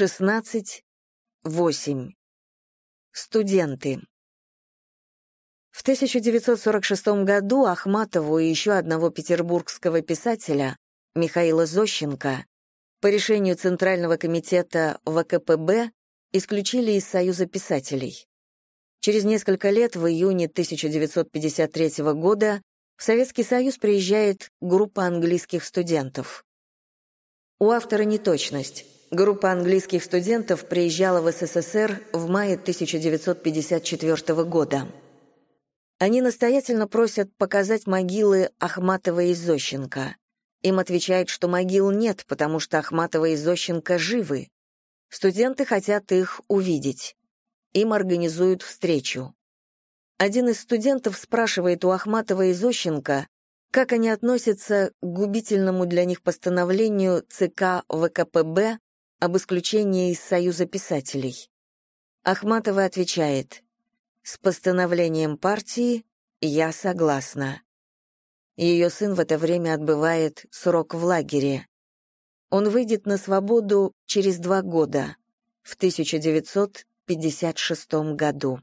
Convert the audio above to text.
16, 8. Студенты. В 1946 году Ахматову и еще одного петербургского писателя, Михаила Зощенко, по решению Центрального комитета ВКПБ исключили из Союза писателей. Через несколько лет, в июне 1953 года, в Советский Союз приезжает группа английских студентов. У автора неточность. Группа английских студентов приезжала в СССР в мае 1954 года. Они настоятельно просят показать могилы Ахматова и Зощенко. Им отвечают, что могил нет, потому что Ахматова и Зощенко живы. Студенты хотят их увидеть. Им организуют встречу. Один из студентов спрашивает у Ахматова и Зощенко, как они относятся к губительному для них постановлению ЦК ВКПБ об исключении из Союза писателей. Ахматова отвечает, «С постановлением партии я согласна». Ее сын в это время отбывает срок в лагере. Он выйдет на свободу через два года, в 1956 году.